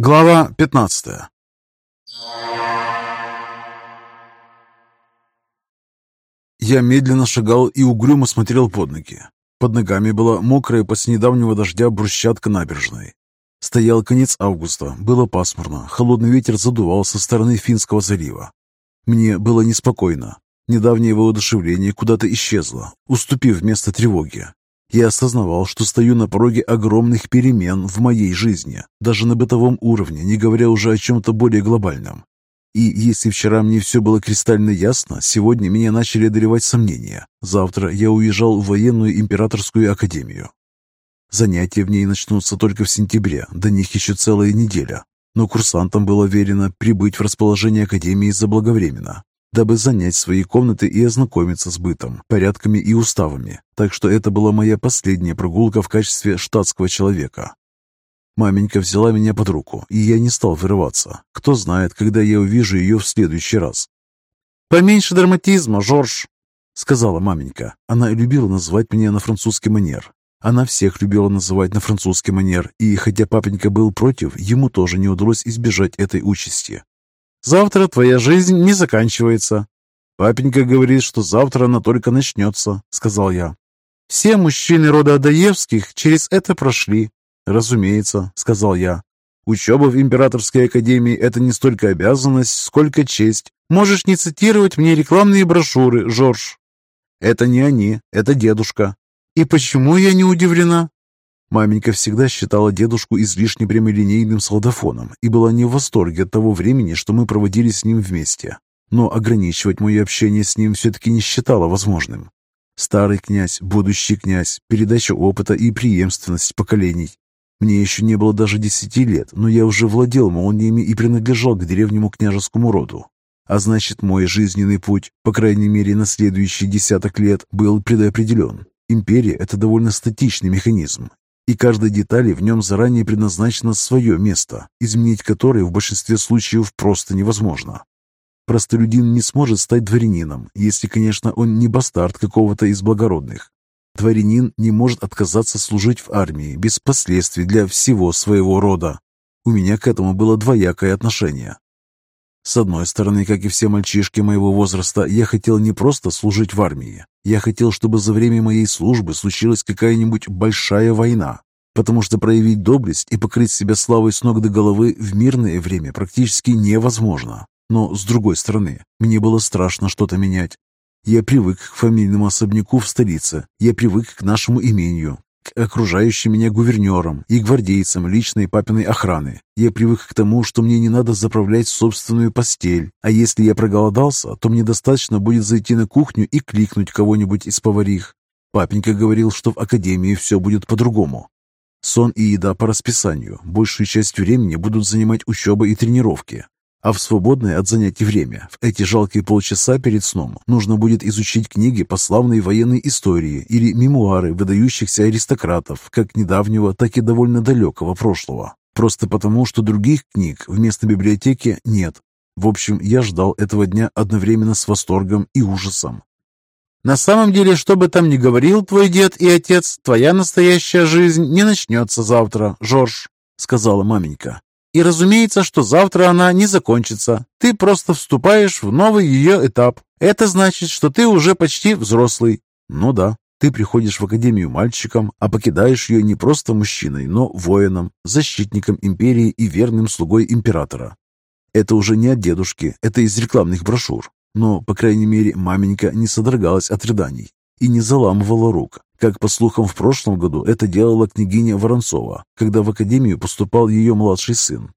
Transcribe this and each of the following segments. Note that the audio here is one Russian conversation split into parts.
Глава 15 Я медленно шагал и угрюмо смотрел под ноги. Под ногами была мокрая после недавнего дождя брусчатка набережной. Стоял конец августа, было пасмурно, холодный ветер задувал со стороны Финского залива. Мне было неспокойно. Недавнее воодушевление куда-то исчезло, уступив место тревоге. Я осознавал, что стою на пороге огромных перемен в моей жизни, даже на бытовом уровне, не говоря уже о чем-то более глобальном. И если вчера мне все было кристально ясно, сегодня меня начали одолевать сомнения. Завтра я уезжал в военную императорскую академию. Занятия в ней начнутся только в сентябре, до них еще целая неделя. Но курсантам было верено прибыть в расположение академии заблаговременно, дабы занять свои комнаты и ознакомиться с бытом, порядками и уставами. Так что это была моя последняя прогулка в качестве штатского человека. Маменька взяла меня под руку, и я не стал вырываться. Кто знает, когда я увижу ее в следующий раз. «Поменьше драматизма, Жорж», — сказала маменька. Она любила называть меня на французский манер. Она всех любила называть на французский манер, и хотя папенька был против, ему тоже не удалось избежать этой участи. «Завтра твоя жизнь не заканчивается». «Папенька говорит, что завтра она только начнется», — сказал я. «Все мужчины рода Адаевских через это прошли», «Разумеется», — сказал я. «Учеба в Императорской академии — это не столько обязанность, сколько честь. Можешь не цитировать мне рекламные брошюры, Жорж». «Это не они, это дедушка». «И почему я не удивлена?» Маменька всегда считала дедушку излишне прямолинейным солдафоном и была не в восторге от того времени, что мы проводили с ним вместе. Но ограничивать мое общение с ним все-таки не считала возможным. Старый князь, будущий князь, передача опыта и преемственность поколений. Мне еще не было даже десяти лет, но я уже владел молниями и принадлежал к древнему княжескому роду. А значит, мой жизненный путь, по крайней мере на следующие десяток лет, был предопределен. Империя – это довольно статичный механизм, и каждой детали в нем заранее предназначено свое место, изменить которое в большинстве случаев просто невозможно. Простолюдин не сможет стать дворянином, если, конечно, он не бастард какого-то из благородных. Дворянин не может отказаться служить в армии без последствий для всего своего рода. У меня к этому было двоякое отношение. С одной стороны, как и все мальчишки моего возраста, я хотел не просто служить в армии. Я хотел, чтобы за время моей службы случилась какая-нибудь большая война, потому что проявить доблесть и покрыть себя славой с ног до головы в мирное время практически невозможно. Но, с другой стороны, мне было страшно что-то менять. Я привык к фамильному особняку в столице. Я привык к нашему имению, к окружающим меня гувернерам и гвардейцам личной папиной охраны. Я привык к тому, что мне не надо заправлять собственную постель. А если я проголодался, то мне достаточно будет зайти на кухню и кликнуть кого-нибудь из поварих. Папенька говорил, что в академии все будет по-другому. Сон и еда по расписанию. Большую часть времени будут занимать учеба и тренировки. А в свободное от занятий время, в эти жалкие полчаса перед сном, нужно будет изучить книги по славной военной истории или мемуары выдающихся аристократов, как недавнего, так и довольно далекого прошлого. Просто потому, что других книг вместо библиотеки нет. В общем, я ждал этого дня одновременно с восторгом и ужасом. «На самом деле, что бы там ни говорил твой дед и отец, твоя настоящая жизнь не начнется завтра, Жорж», — сказала маменька. И разумеется, что завтра она не закончится. Ты просто вступаешь в новый ее этап. Это значит, что ты уже почти взрослый. Ну да, ты приходишь в академию мальчиком, а покидаешь ее не просто мужчиной, но воином, защитником империи и верным слугой императора. Это уже не от дедушки, это из рекламных брошюр. Но, по крайней мере, маменька не содрогалась от рыданий и не заламывала рук, как, по слухам, в прошлом году это делала княгиня Воронцова, когда в академию поступал ее младший сын.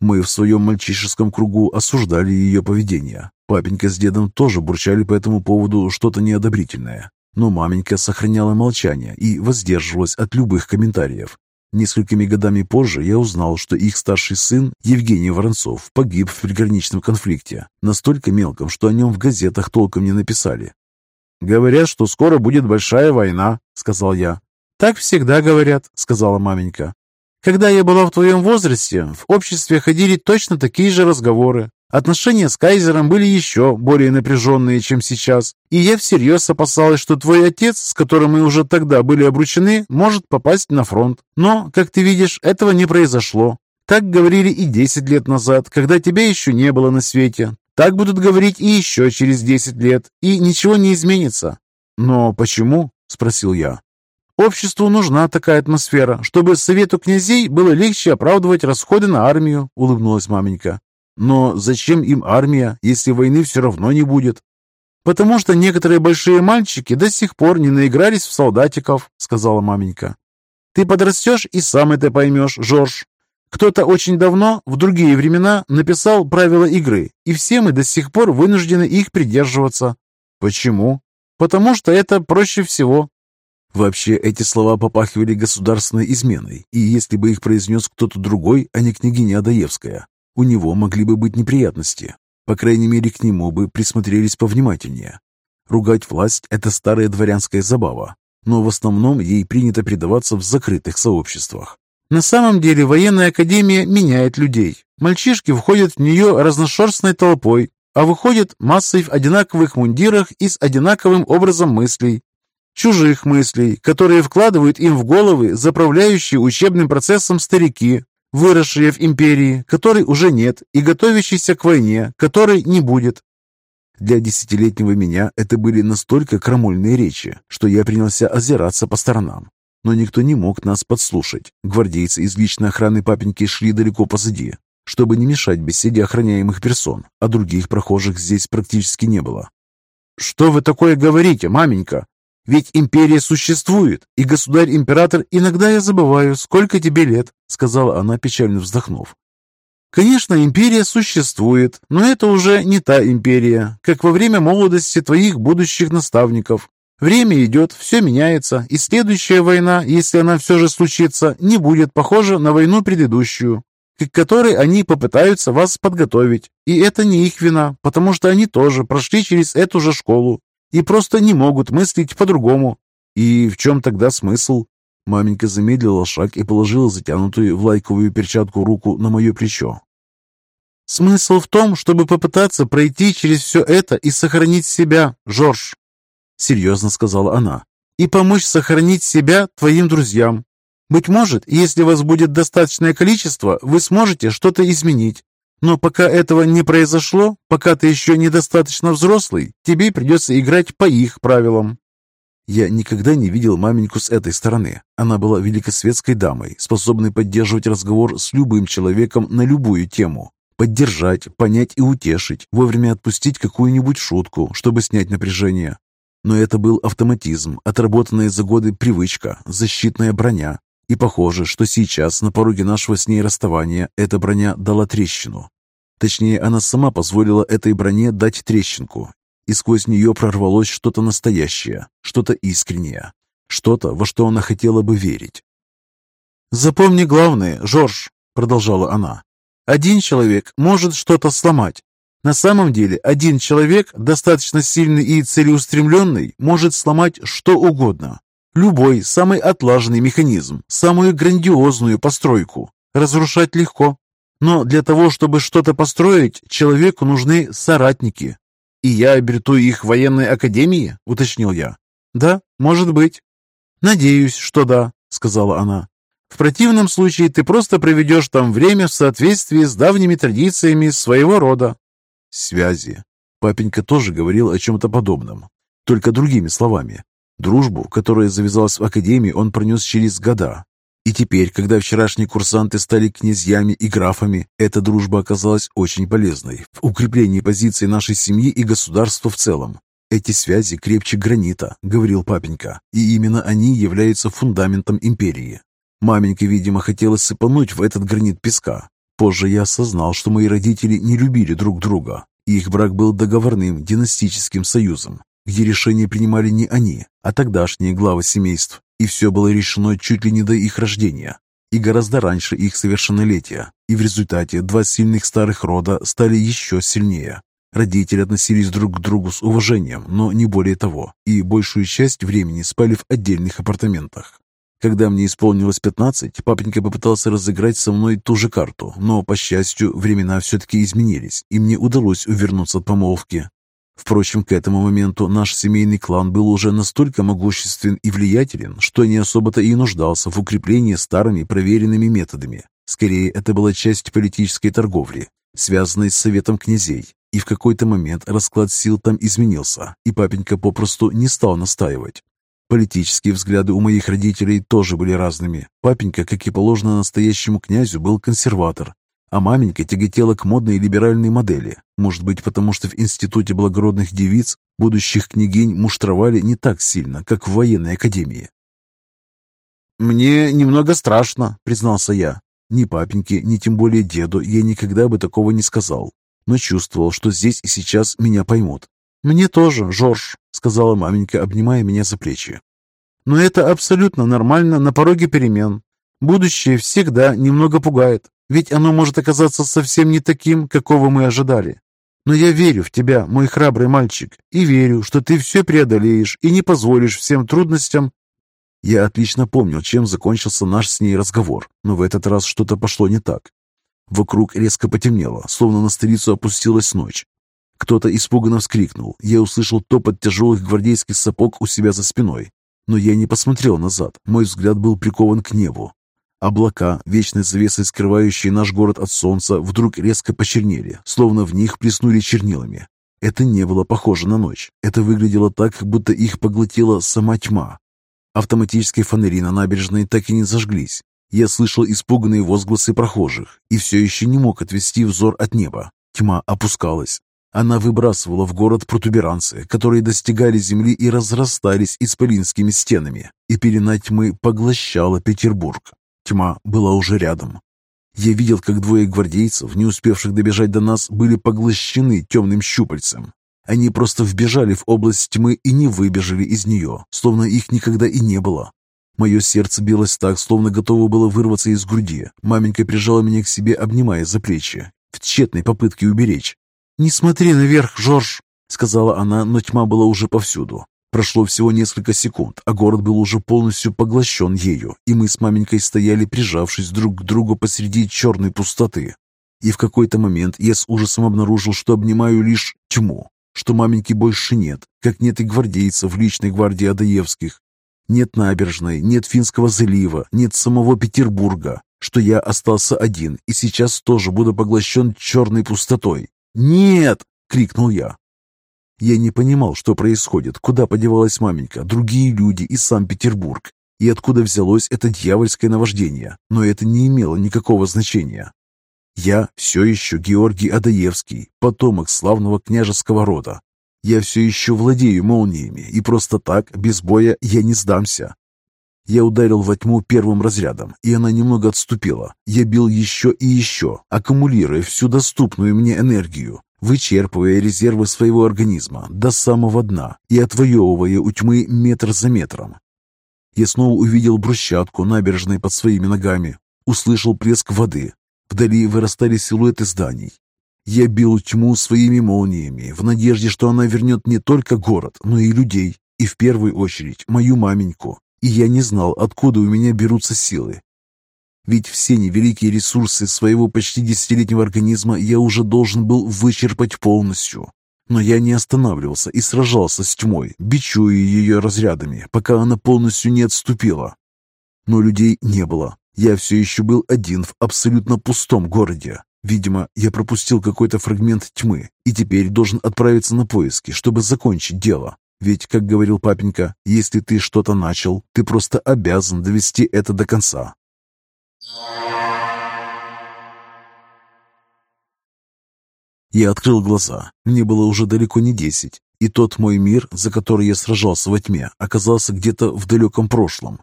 Мы в своем мальчишеском кругу осуждали ее поведение. Папенька с дедом тоже бурчали по этому поводу что-то неодобрительное. Но маменька сохраняла молчание и воздерживалась от любых комментариев. Несколькими годами позже я узнал, что их старший сын, Евгений Воронцов, погиб в приграничном конфликте, настолько мелком, что о нем в газетах толком не написали. «Говорят, что скоро будет большая война», — сказал я. «Так всегда говорят», — сказала маменька. «Когда я была в твоем возрасте, в обществе ходили точно такие же разговоры. Отношения с кайзером были еще более напряженные, чем сейчас, и я всерьез опасалась, что твой отец, с которым мы уже тогда были обручены, может попасть на фронт. Но, как ты видишь, этого не произошло. Так говорили и 10 лет назад, когда тебя еще не было на свете. Так будут говорить и еще через 10 лет, и ничего не изменится. «Но почему?» – спросил я. «Обществу нужна такая атмосфера, чтобы совету князей было легче оправдывать расходы на армию», – улыбнулась маменька. «Но зачем им армия, если войны все равно не будет?» «Потому что некоторые большие мальчики до сих пор не наигрались в солдатиков», — сказала маменька. «Ты подрастешь и сам это поймешь, Жорж. Кто-то очень давно, в другие времена, написал правила игры, и все мы до сих пор вынуждены их придерживаться». «Почему?» «Потому что это проще всего». Вообще, эти слова попахивали государственной изменой, и если бы их произнес кто-то другой, а не княгиня Адаевская, у него могли бы быть неприятности. По крайней мере, к нему бы присмотрелись повнимательнее. Ругать власть – это старая дворянская забава, но в основном ей принято предаваться в закрытых сообществах. На самом деле военная академия меняет людей. Мальчишки входят в нее разношерстной толпой, а выходят массой в одинаковых мундирах и с одинаковым образом мыслей. Чужих мыслей, которые вкладывают им в головы заправляющие учебным процессом старики, выросшие в империи, которой уже нет, и готовящейся к войне, которой не будет. Для десятилетнего меня это были настолько крамольные речи, что я принялся озираться по сторонам. Но никто не мог нас подслушать. Гвардейцы из личной охраны папеньки шли далеко позади, чтобы не мешать беседе охраняемых персон, а других прохожих здесь практически не было. «Что вы такое говорите, маменька?» Ведь империя существует, и государь-император иногда я забываю, сколько тебе лет», — сказала она, печально вздохнув. «Конечно, империя существует, но это уже не та империя, как во время молодости твоих будущих наставников. Время идет, все меняется, и следующая война, если она все же случится, не будет похожа на войну предыдущую, к которой они попытаются вас подготовить. И это не их вина, потому что они тоже прошли через эту же школу, и просто не могут мыслить по-другому. И в чем тогда смысл? Маменька замедлила шаг и положила затянутую в лайковую перчатку руку на мое плечо. «Смысл в том, чтобы попытаться пройти через все это и сохранить себя, Жорж», — серьезно сказала она, «и помочь сохранить себя твоим друзьям. Быть может, если вас будет достаточное количество, вы сможете что-то изменить. Но пока этого не произошло, пока ты еще недостаточно взрослый, тебе придется играть по их правилам». Я никогда не видел маменьку с этой стороны. Она была великосветской дамой, способной поддерживать разговор с любым человеком на любую тему. Поддержать, понять и утешить, вовремя отпустить какую-нибудь шутку, чтобы снять напряжение. Но это был автоматизм, отработанная за годы привычка, защитная броня, и похоже, что сейчас, на пороге нашего с ней расставания, эта броня дала трещину. Точнее, она сама позволила этой броне дать трещинку, и сквозь нее прорвалось что-то настоящее, что-то искреннее, что-то, во что она хотела бы верить. «Запомни главное, Жорж», — продолжала она. «Один человек может что-то сломать. На самом деле, один человек, достаточно сильный и целеустремленный, может сломать что угодно. Любой самый отлаженный механизм, самую грандиозную постройку разрушать легко. Но для того, чтобы что-то построить, человеку нужны соратники. И я обрету их в военной академии, уточнил я. Да, может быть. Надеюсь, что да, сказала она. В противном случае ты просто проведешь там время в соответствии с давними традициями своего рода. Связи. Папенька тоже говорил о чем-то подобном, только другими словами. Дружбу, которая завязалась в академии, он пронес через года. И теперь, когда вчерашние курсанты стали князьями и графами, эта дружба оказалась очень полезной в укреплении позиций нашей семьи и государства в целом. «Эти связи крепче гранита», — говорил папенька, и именно они являются фундаментом империи. Маменька, видимо, хотела сыпануть в этот гранит песка. Позже я осознал, что мои родители не любили друг друга, их брак был договорным династическим союзом, где решения принимали не они, а тогдашние главы семейств, и все было решено чуть ли не до их рождения, и гораздо раньше их совершеннолетия, и в результате два сильных старых рода стали еще сильнее. Родители относились друг к другу с уважением, но не более того, и большую часть времени спали в отдельных апартаментах. Когда мне исполнилось 15, папенька попытался разыграть со мной ту же карту, но, по счастью, времена все-таки изменились, и мне удалось увернуться от помолвки. Впрочем, к этому моменту наш семейный клан был уже настолько могуществен и влиятелен, что не особо-то и нуждался в укреплении старыми проверенными методами. Скорее, это была часть политической торговли, связанной с Советом князей. И в какой-то момент расклад сил там изменился, и папенька попросту не стал настаивать. Политические взгляды у моих родителей тоже были разными. Папенька, как и положено настоящему князю, был консерватор, а маменька тяготела к модной либеральной модели. Может быть, потому что в Институте благородных девиц будущих княгинь муштровали не так сильно, как в военной академии. «Мне немного страшно», — признался я. Ни папеньке, ни тем более деду я никогда бы такого не сказал, но чувствовал, что здесь и сейчас меня поймут. «Мне тоже, Жорж», — сказала маменька, обнимая меня за плечи. «Но это абсолютно нормально на пороге перемен. Будущее всегда немного пугает, ведь оно может оказаться совсем не таким, какого мы ожидали. Но я верю в тебя, мой храбрый мальчик, и верю, что ты все преодолеешь и не позволишь всем трудностям я отлично помнил, чем закончился наш с ней разговор, но в этот раз что-то пошло не так. Вокруг резко потемнело, словно на столицу опустилась ночь. Кто-то испуганно вскрикнул. Я услышал топот тяжелых гвардейских сапог у себя за спиной. Но я не посмотрел назад. Мой взгляд был прикован к небу. Облака, вечной завесой скрывающие наш город от солнца, вдруг резко почернели, словно в них плеснули чернилами. Это не было похоже на ночь. Это выглядело так, будто их поглотила сама тьма. Автоматические фонари на набережной так и не зажглись. Я слышал испуганные возгласы прохожих и все еще не мог отвести взор от неба. Тьма опускалась. Она выбрасывала в город протуберанцы, которые достигали земли и разрастались исполинскими стенами, и пелена тьмы поглощала Петербург. Тьма была уже рядом. Я видел, как двое гвардейцев, не успевших добежать до нас, были поглощены темным щупальцем. Они просто вбежали в область тьмы и не выбежали из нее, словно их никогда и не было. Мое сердце билось так, словно готово было вырваться из груди. Маменька прижала меня к себе, обнимая за плечи, в тщетной попытке уберечь. «Не смотри наверх, Жорж!» — сказала она, но тьма была уже повсюду. Прошло всего несколько секунд, а город был уже полностью поглощен ею, и мы с маменькой стояли, прижавшись друг к другу посреди черной пустоты. И в какой-то момент я с ужасом обнаружил, что обнимаю лишь тьму что маменьки больше нет, как нет и гвардейцев в личной гвардии Адаевских. Нет набережной, нет Финского залива, нет самого Петербурга, что я остался один и сейчас тоже буду поглощен черной пустотой. «Нет!» — крикнул я. Я не понимал, что происходит, куда подевалась маменька, другие люди и сам Петербург, и откуда взялось это дьявольское наваждение, но это не имело никакого значения. Я все еще Георгий Адаевский, потомок славного княжеского рода. Я все еще владею молниями, и просто так, без боя, я не сдамся. Я ударил во тьму первым разрядом, и она немного отступила. Я бил еще и еще, аккумулируя всю доступную мне энергию, вычерпывая резервы своего организма до самого дна и отвоевывая у тьмы метр за метром. Я снова увидел брусчатку набережной под своими ногами, услышал плеск воды, Вдали вырастали силуэты зданий. Я бил тьму своими молниями, в надежде, что она вернет не только город, но и людей, и в первую очередь мою маменьку. И я не знал, откуда у меня берутся силы. Ведь все невеликие ресурсы своего почти десятилетнего организма я уже должен был вычерпать полностью. Но я не останавливался и сражался с тьмой, бичуя ее разрядами, пока она полностью не отступила. Но людей не было. Я все еще был один в абсолютно пустом городе. Видимо, я пропустил какой-то фрагмент тьмы и теперь должен отправиться на поиски, чтобы закончить дело. Ведь, как говорил папенька, если ты что-то начал, ты просто обязан довести это до конца. Я открыл глаза. Мне было уже далеко не десять, и тот мой мир, за который я сражался во тьме, оказался где-то в далеком прошлом.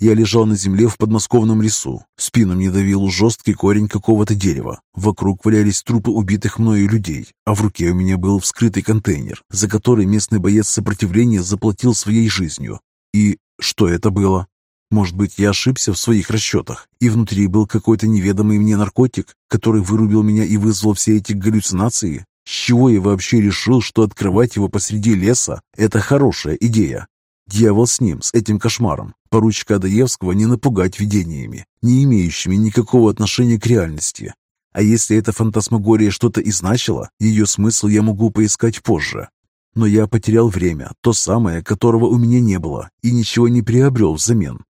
Я лежал на земле в подмосковном лесу. Спину мне давил жесткий корень какого-то дерева. Вокруг валялись трупы убитых мною людей, а в руке у меня был вскрытый контейнер, за который местный боец сопротивления заплатил своей жизнью. И что это было? Может быть, я ошибся в своих расчетах, и внутри был какой-то неведомый мне наркотик, который вырубил меня и вызвал все эти галлюцинации? С чего я вообще решил, что открывать его посреди леса – это хорошая идея? Дьявол с ним, с этим кошмаром. Поручика Адаевского не напугать видениями, не имеющими никакого отношения к реальности. А если эта фантасмагория что-то и значила, ее смысл я могу поискать позже. Но я потерял время, то самое, которого у меня не было, и ничего не приобрел взамен.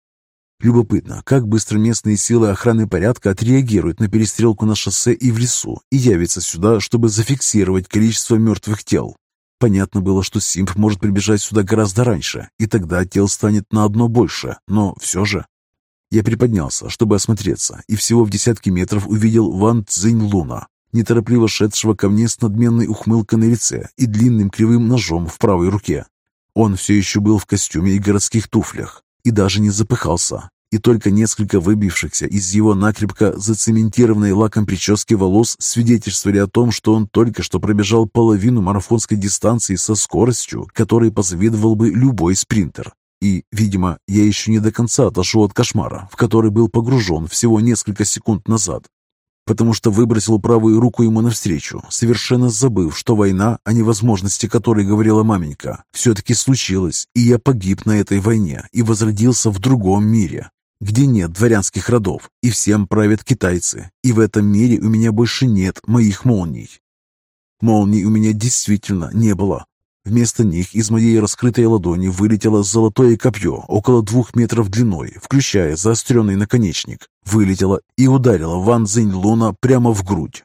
Любопытно, как быстро местные силы охраны порядка отреагируют на перестрелку на шоссе и в лесу и явятся сюда, чтобы зафиксировать количество мертвых тел. Понятно было, что Симп может прибежать сюда гораздо раньше, и тогда тел станет на одно больше, но все же... Я приподнялся, чтобы осмотреться, и всего в десятки метров увидел Ван Цзинь Луна, неторопливо шедшего ко мне с надменной ухмылкой на лице и длинным кривым ножом в правой руке. Он все еще был в костюме и городских туфлях, и даже не запыхался, и только несколько выбившихся из его накрепко зацементированной лаком прически волос свидетельствовали о том, что он только что пробежал половину марафонской дистанции со скоростью, которой позавидовал бы любой спринтер. И, видимо, я еще не до конца отошел от кошмара, в который был погружен всего несколько секунд назад, потому что выбросил правую руку ему навстречу, совершенно забыв, что война, о невозможности которой говорила маменька, все-таки случилась, и я погиб на этой войне и возродился в другом мире, где нет дворянских родов, и всем правят китайцы, и в этом мире у меня больше нет моих молний. Молний у меня действительно не было. Вместо них из моей раскрытой ладони вылетело золотое копье около двух метров длиной, включая заостренный наконечник. Вылетело и ударило Ван Цзинь Луна прямо в грудь.